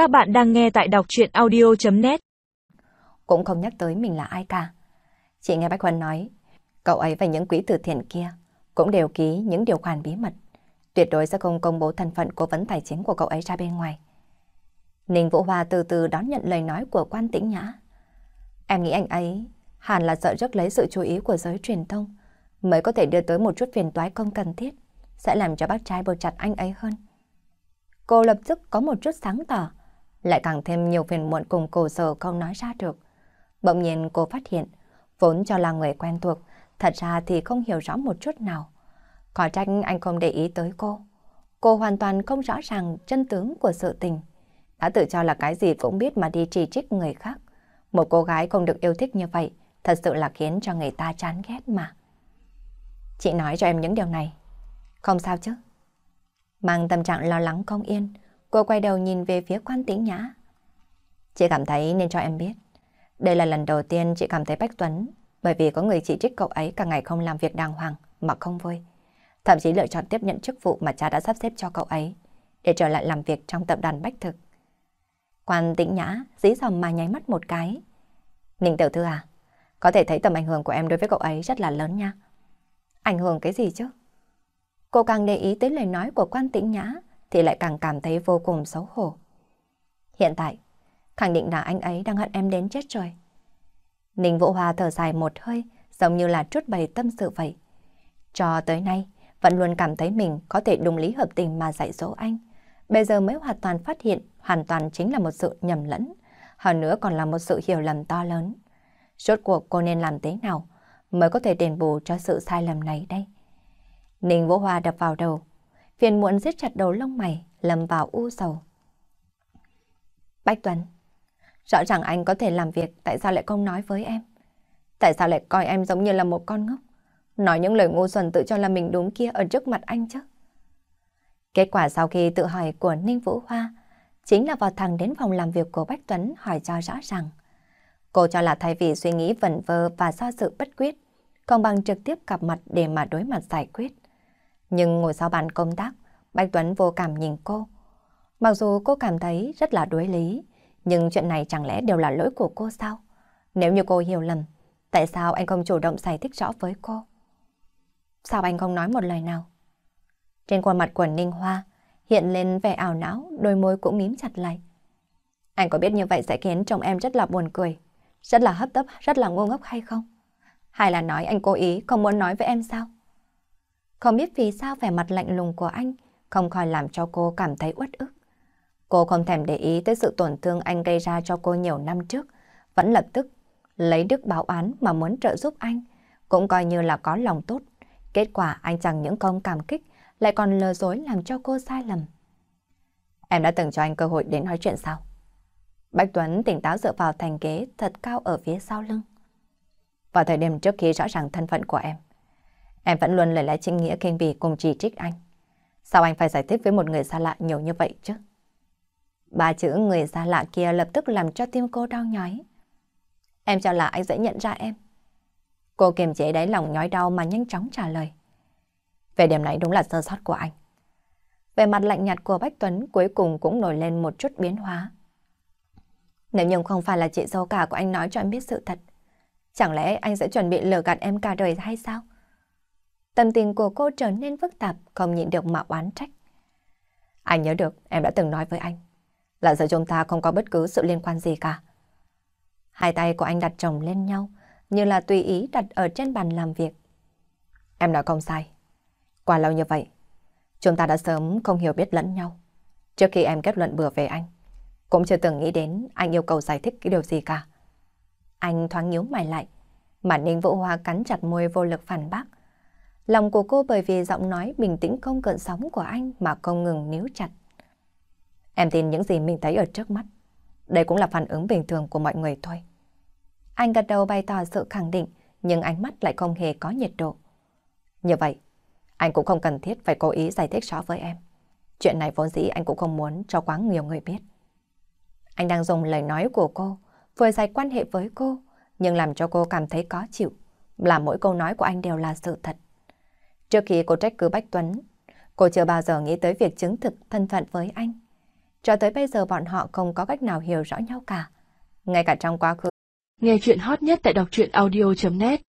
Các bạn đang nghe tại đọc chuyện audio.net Cũng không nhắc tới mình là ai cả. Chị nghe Bách Huân nói, cậu ấy và những quỹ từ thiện kia cũng đều ký những điều khoản bí mật. Tuyệt đối sẽ không công bố thân phận cố vấn tài chính của cậu ấy ra bên ngoài. Ninh Vũ Hoa từ từ đón nhận lời nói của quan tĩnh nhã. Em nghĩ anh ấy hẳn là sợ rất lấy sự chú ý của giới truyền thông mới có thể đưa tới một chút phiền toái không cần thiết, sẽ làm cho bác trai bầu chặt anh ấy hơn. Cô lập tức có một chút sáng tỏ, lại càng thêm nhiều phiền muộn cùng cổ sở không nói ra được. Bỗng nhiên cô phát hiện, vốn cho là người quen thuộc, thật ra thì không hiểu rõ một chút nào. Có trách anh không để ý tới cô. Cô hoàn toàn không rõ ràng chân tướng của sự tình. Đã tự cho là cái gì cũng biết mà đi chỉ trích người khác. Một cô gái không được yêu thích như vậy, thật sự là khiến cho người ta chán ghét mà. Chị nói cho em những điều này. Không sao chứ? Mang tâm trạng lo lắng không yên, cô quay đầu nhìn về phía quan tĩnh nhã. Chị cảm thấy nên cho em biết. Đây là lần đầu tiên chị cảm thấy Bách Tuấn bởi vì có người chỉ trích cậu ấy cả ngày không làm việc đàng hoàng mà không vui. Thậm chí lựa chọn tiếp nhận chức vụ mà cha đã sắp xếp cho cậu ấy để trở lại làm việc trong tập đoàn Bách Thực. Quan tĩnh nhã dí dòng mà nháy mắt một cái. Ninh tiểu thư à, có thể thấy tầm ảnh hưởng của em đối với cậu ấy rất là lớn nha. Ảnh hưởng cái gì chứ? Cô càng để ý tới lời nói của quan tĩnh nhã thì lại càng cảm thấy vô cùng xấu hổ. Hiện tại, khẳng định là anh ấy đang hận em đến chết rồi. Ninh Vũ Hoa thở dài một hơi, giống như là trút bày tâm sự vậy. Cho tới nay, vẫn luôn cảm thấy mình có thể đúng lý hợp tình mà dạy dỗ anh. Bây giờ mới hoàn toàn phát hiện hoàn toàn chính là một sự nhầm lẫn, hơn nữa còn là một sự hiểu lầm to lớn. Rốt cuộc cô nên làm thế nào mới có thể đền bù cho sự sai lầm này đây? Ninh Vũ Hoa đập vào đầu, phiền muộn giết chặt đầu lông mày, lầm vào u sầu. Bách Tuấn, rõ ràng anh có thể làm việc, tại sao lại không nói với em? Tại sao lại coi em giống như là một con ngốc? Nói những lời ngu xuẩn tự cho là mình đúng kia ở trước mặt anh chứ? Kết quả sau khi tự hỏi của Ninh Vũ Hoa chính là vào thằng đến phòng làm việc của Bách Tuấn hỏi cho rõ ràng. Cô cho là thay vì suy nghĩ vẩn vơ và do sự bất quyết, còn bằng trực tiếp gặp mặt để mà đối mặt giải quyết. Nhưng ngồi sau bàn công tác, Bạch Tuấn vô cảm nhìn cô. Mặc dù cô cảm thấy rất là đối lý, nhưng chuyện này chẳng lẽ đều là lỗi của cô sao? Nếu như cô hiểu lầm, tại sao anh không chủ động giải thích rõ với cô? Sao anh không nói một lời nào? Trên khuôn mặt của Ninh Hoa hiện lên vẻ ảo não, đôi môi cũng mím chặt lại. Anh có biết như vậy sẽ khiến chồng em rất là buồn cười, rất là hấp tấp, rất là ngu ngốc hay không? Hay là nói anh cố ý không muốn nói với em sao? Không biết vì sao vẻ mặt lạnh lùng của anh không khỏi làm cho cô cảm thấy uất ức. Cô không thèm để ý tới sự tổn thương anh gây ra cho cô nhiều năm trước, vẫn lập tức lấy đức báo án mà muốn trợ giúp anh, cũng coi như là có lòng tốt. Kết quả anh chẳng những không cảm kích, lại còn lừa dối làm cho cô sai lầm. Em đã từng cho anh cơ hội đến nói chuyện sao? Bách Tuấn tỉnh táo dựa vào thành ghế thật cao ở phía sau lưng. Vào thời điểm trước khi rõ ràng thân phận của em, em vẫn luôn lời lẽ chính nghĩa kinh bỉ cùng chỉ trích anh. Sao anh phải giải thích với một người xa lạ nhiều như vậy chứ? Ba chữ người xa lạ kia lập tức làm cho tim cô đau nhói. Em cho là anh dễ nhận ra em. Cô kiềm chế đáy lòng nhói đau mà nhanh chóng trả lời. Về điểm này đúng là sơ sót của anh. Về mặt lạnh nhạt của Bách Tuấn cuối cùng cũng nổi lên một chút biến hóa. Nếu như không phải là chị dâu cả của anh nói cho em biết sự thật, chẳng lẽ anh sẽ chuẩn bị lừa gạt em cả đời hay sao? Tâm tình của cô trở nên phức tạp, không nhịn được mà oán trách. Anh nhớ được em đã từng nói với anh là giờ chúng ta không có bất cứ sự liên quan gì cả. Hai tay của anh đặt chồng lên nhau, như là tùy ý đặt ở trên bàn làm việc. Em nói không sai. Qua lâu như vậy, chúng ta đã sớm không hiểu biết lẫn nhau. Trước khi em kết luận bừa về anh, cũng chưa từng nghĩ đến anh yêu cầu giải thích cái điều gì cả. Anh thoáng nhíu mày lại, mà Ninh Vũ Hoa cắn chặt môi vô lực phản bác. Lòng của cô bởi vì giọng nói bình tĩnh không cận sóng của anh mà không ngừng níu chặt. Em tin những gì mình thấy ở trước mắt. Đây cũng là phản ứng bình thường của mọi người thôi. Anh gật đầu bày tỏ sự khẳng định, nhưng ánh mắt lại không hề có nhiệt độ. Như vậy, anh cũng không cần thiết phải cố ý giải thích rõ với em. Chuyện này vốn dĩ anh cũng không muốn cho quá nhiều người biết. Anh đang dùng lời nói của cô, vừa giải quan hệ với cô, nhưng làm cho cô cảm thấy khó chịu, là mỗi câu nói của anh đều là sự thật. Trước khi cô trách cứ Bách Tuấn, cô chưa bao giờ nghĩ tới việc chứng thực thân phận với anh. cho tới bây giờ bọn họ không có cách nào hiểu rõ nhau cả. Ngay cả trong quá khứ. Nghe chuyện hot nhất tại đọc truyện audio.net